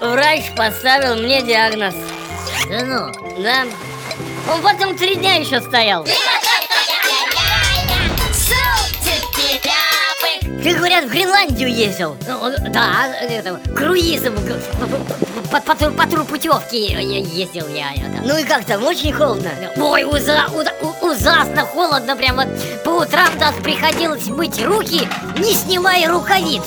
врач поставил мне диагноз. Да ну, Да. Он потом три дня еще стоял. Ты, говорят, в Гренландию ездил? ну, да, это, круизом по, по, по, по турпутевке ездил я. это. Ну и как там, очень холодно? Ой, уза- у- ужасно холодно, прям вот по утрам даже приходилось мыть руки, не снимая рукавиц.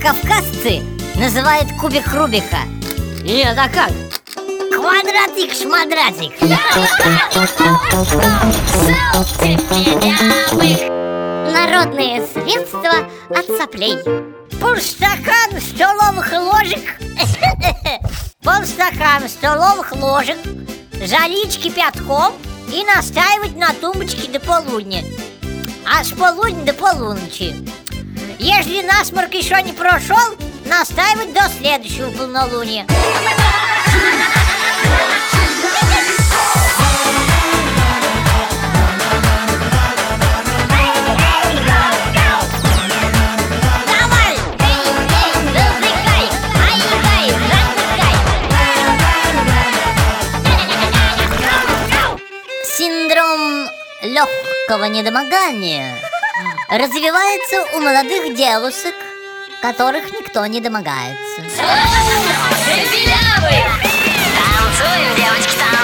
Кавказцы называют кубик Рубика? Нет, а как? Квадратик-шмадратик. Народные средства от соплей. Полстакан столовых ложек. Полстакан столовых ложек. Залить кипятком и настаивать на тумбочке до полудня. А с полудня до полуночи. Если насморк еще не прошел, настаивать до следующего полнолуния. Синдром легкого недомогания развивается у молодых девушек, которых никто не домогается. Танцуем, девочки, танцуем!